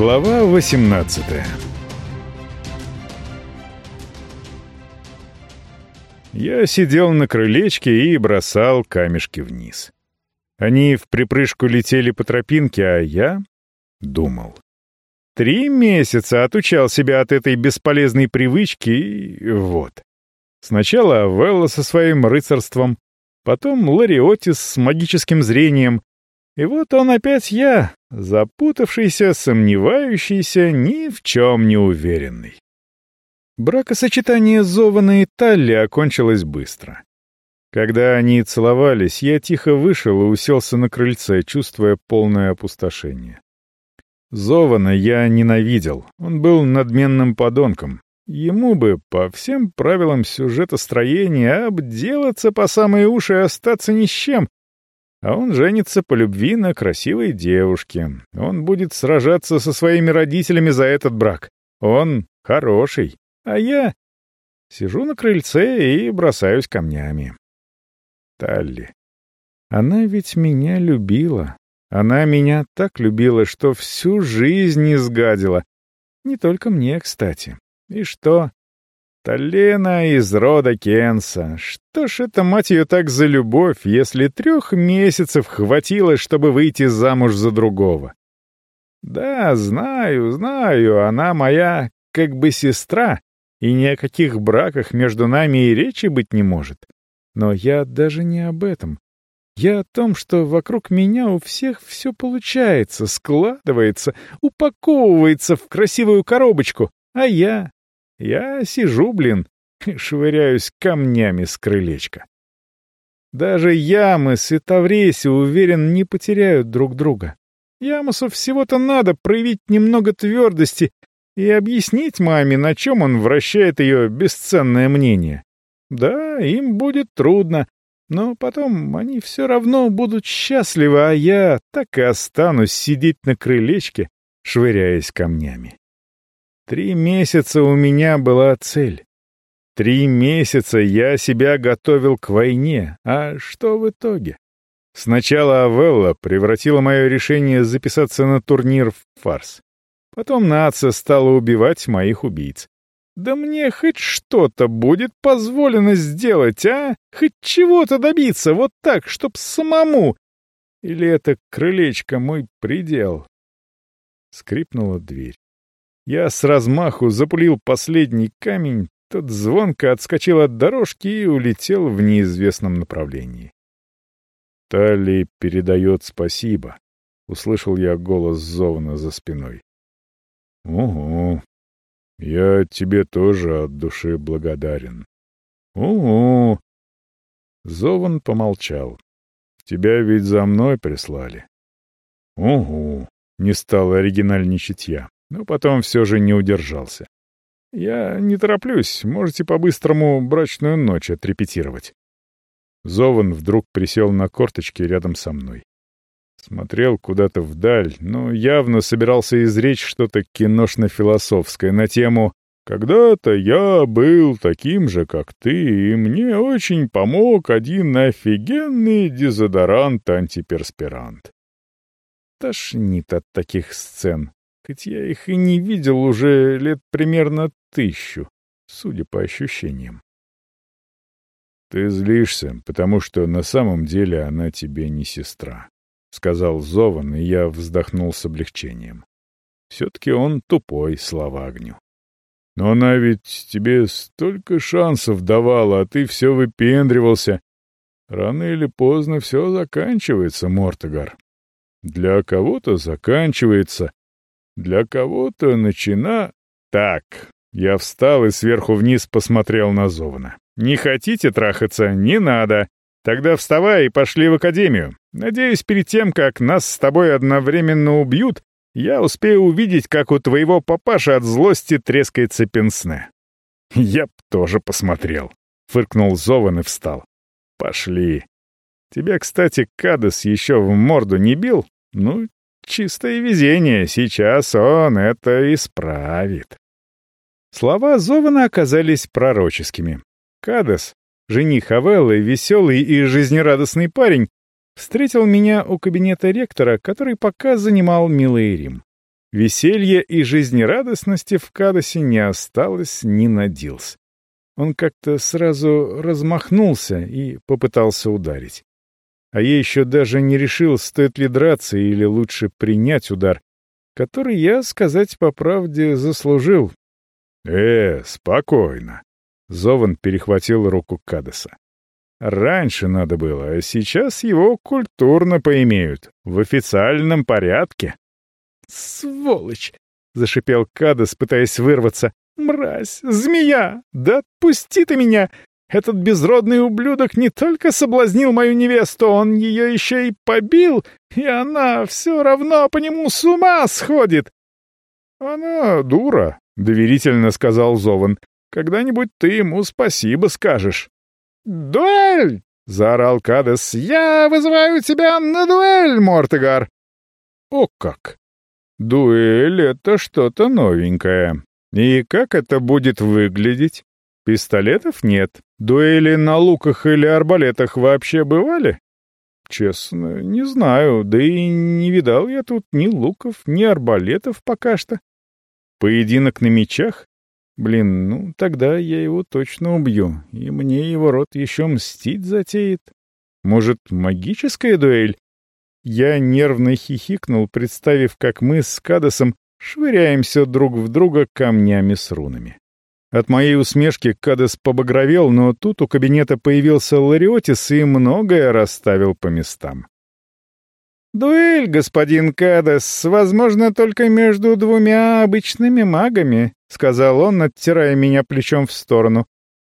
Глава 18 Я сидел на крылечке и бросал камешки вниз. Они в припрыжку летели по тропинке, а я думал. Три месяца отучал себя от этой бесполезной привычки, и вот. Сначала Велла со своим рыцарством, потом Лариотис с магическим зрением, и вот он опять я, запутавшийся, сомневающийся, ни в чем не уверенный. Бракосочетание Зована и Талли окончилось быстро. Когда они целовались, я тихо вышел и уселся на крыльце, чувствуя полное опустошение. Зована я ненавидел, он был надменным подонком. Ему бы, по всем правилам сюжета строения, обделаться по самые уши и остаться ни с чем, а он женится по любви на красивой девушке. Он будет сражаться со своими родителями за этот брак. Он хороший. А я сижу на крыльце и бросаюсь камнями. Талли. Она ведь меня любила. Она меня так любила, что всю жизнь не сгадила. Не только мне, кстати. И что? Талена из рода Кенса. Что ж это, мать ее, так за любовь, если трех месяцев хватило, чтобы выйти замуж за другого? Да, знаю, знаю, она моя как бы сестра, и ни о каких браках между нами и речи быть не может. Но я даже не об этом. Я о том, что вокруг меня у всех все получается, складывается, упаковывается в красивую коробочку, а я я сижу, блин, швыряюсь камнями с крылечка. Даже Ямос и Тавреси, уверен, не потеряют друг друга. Ямосу всего-то надо проявить немного твердости и объяснить маме, на чем он вращает ее бесценное мнение. Да, им будет трудно, но потом они все равно будут счастливы, а я так и останусь сидеть на крылечке, швыряясь камнями. Три месяца у меня была цель. Три месяца я себя готовил к войне, а что в итоге? Сначала Авелла превратила мое решение записаться на турнир в фарс. Потом нация стала убивать моих убийц. Да мне хоть что-то будет позволено сделать, а? Хоть чего-то добиться, вот так, чтоб самому. Или это крылечко мой предел? Скрипнула дверь. Я с размаху запулил последний камень, тот звонко отскочил от дорожки и улетел в неизвестном направлении. «Талли передает спасибо», — услышал я голос Зовна за спиной. «Угу. Я тебе тоже от души благодарен». «Угу». Зован помолчал. «Тебя ведь за мной прислали». «Угу», — не стал оригинальничать я но потом все же не удержался. «Я не тороплюсь, можете по-быстрому брачную ночь отрепетировать». Зован вдруг присел на корточки рядом со мной. Смотрел куда-то вдаль, но явно собирался изречь что-то киношно-философское на тему «Когда-то я был таким же, как ты, и мне очень помог один офигенный дезодорант-антиперспирант». Тошнит от таких сцен, хоть я их и не видел уже лет примерно тысячу, судя по ощущениям. «Ты злишься, потому что на самом деле она тебе не сестра», — сказал Зован, и я вздохнул с облегчением. Все-таки он тупой, слава огню. «Но она ведь тебе столько шансов давала, а ты все выпендривался. Рано или поздно все заканчивается, Мортогар. Для кого-то заканчивается, для кого-то начина... Так, я встал и сверху вниз посмотрел на Зована. Не хотите трахаться? Не надо. Тогда вставай и пошли в академию. Надеюсь, перед тем, как нас с тобой одновременно убьют, я успею увидеть, как у твоего папаши от злости трескается пенсне. Я б тоже посмотрел. Фыркнул Зован и встал. Пошли. Тебя, кстати, Кадос еще в морду не бил? Ну, Чистое везение, сейчас он это исправит. Слова Зована оказались пророческими. Кадес, жених Авеллы, веселый и жизнерадостный парень, встретил меня у кабинета ректора, который пока занимал Милый Рим. Веселья и жизнерадостности в Кадосе не осталось ни на. Он как-то сразу размахнулся и попытался ударить. А я еще даже не решил, стоит ли драться или лучше принять удар, который я, сказать по правде, заслужил. «Э, спокойно!» — Зован перехватил руку Кадеса. «Раньше надо было, а сейчас его культурно поимеют, в официальном порядке». «Сволочь!» — зашипел Кадес, пытаясь вырваться. «Мразь! Змея! Да отпусти ты меня! Этот безродный ублюдок не только соблазнил мою невесту, он ее еще и побил, и она все равно по нему с ума сходит!» «Она дура», — доверительно сказал Зован. «Когда-нибудь ты ему спасибо скажешь». «Дуэль!» — заорал Кадес. «Я вызываю тебя на дуэль, Мортегар!» «О как! Дуэль — это что-то новенькое. И как это будет выглядеть? Пистолетов нет. Дуэли на луках или арбалетах вообще бывали? Честно, не знаю, да и не видал я тут ни луков, ни арбалетов пока что. Поединок на мечах? Блин, ну тогда я его точно убью, и мне его рот еще мстить затеет. Может, магическая дуэль? Я нервно хихикнул, представив, как мы с Кадосом швыряемся друг в друга камнями с рунами. От моей усмешки Кадос побагровел, но тут у кабинета появился Лариотис и многое расставил по местам. «Дуэль, господин Кадос, возможно, только между двумя обычными магами», — сказал он, оттирая меня плечом в сторону.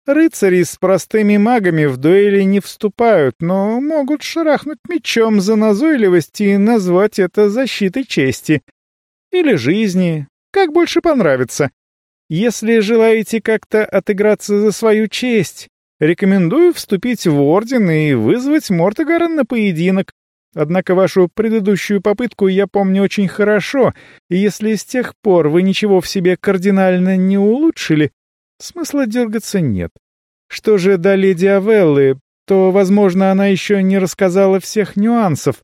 «Рыцари с простыми магами в дуэли не вступают, но могут шарахнуть мечом за назойливость и назвать это защитой чести. Или жизни, как больше понравится. Если желаете как-то отыграться за свою честь, рекомендую вступить в орден и вызвать Мортогара на поединок. Однако вашу предыдущую попытку я помню очень хорошо, и если с тех пор вы ничего в себе кардинально не улучшили, смысла дергаться нет. Что же до леди Авеллы, то, возможно, она еще не рассказала всех нюансов.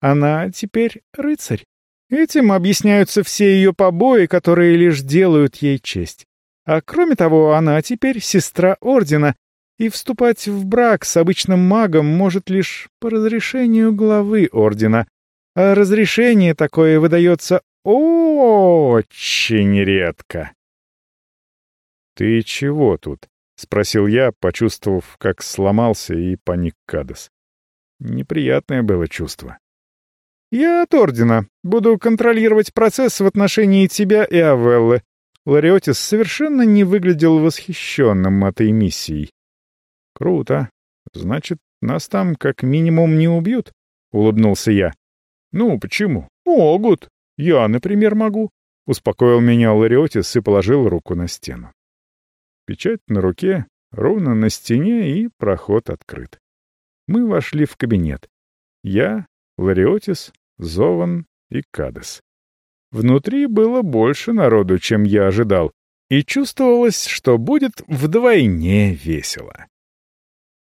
Она теперь рыцарь. Этим объясняются все ее побои, которые лишь делают ей честь. А кроме того, она теперь сестра Ордена, и вступать в брак с обычным магом может лишь по разрешению главы Ордена. А разрешение такое выдается очень редко. «Ты чего тут?» — спросил я, почувствовав, как сломался и паник Кадес. Неприятное было чувство. «Я от Ордена. Буду контролировать процесс в отношении тебя и Авеллы». Лариотис совершенно не выглядел восхищенным этой миссией. «Круто. Значит, нас там как минимум не убьют?» — улыбнулся я. «Ну, почему? Могут. Я, например, могу», — успокоил меня Лариотис и положил руку на стену. Печать на руке, ровно на стене, и проход открыт. Мы вошли в кабинет. Я, Лариотис, Зован и Кадес. Внутри было больше народу, чем я ожидал, и чувствовалось, что будет вдвойне весело.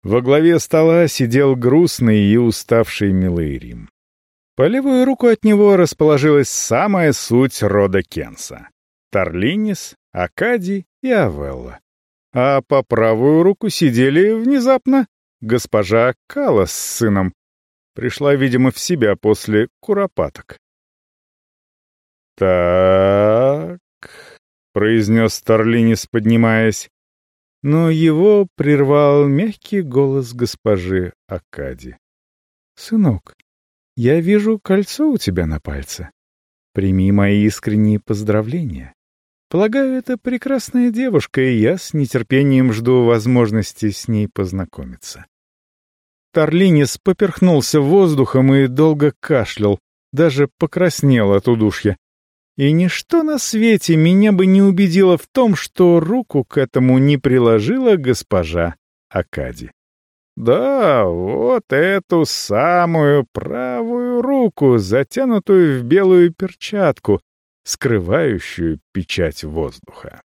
Во главе стола сидел грустный и уставший Милейрим. По левую руку от него расположилась самая суть рода Кенса — Тарлинис, Акади и Авелла. А по правую руку сидели внезапно госпожа Кала с сыном. Пришла, видимо, в себя после куропаток. «Так», — произнес Тарлинис, поднимаясь, но его прервал мягкий голос госпожи Акади. «Сынок, я вижу кольцо у тебя на пальце. Прими мои искренние поздравления. Полагаю, это прекрасная девушка, и я с нетерпением жду возможности с ней познакомиться». Тарлинис поперхнулся воздухом и долго кашлял, даже покраснел от удушья. И ничто на свете меня бы не убедило в том, что руку к этому не приложила госпожа Акади. Да, вот эту самую правую руку, затянутую в белую перчатку, скрывающую печать воздуха.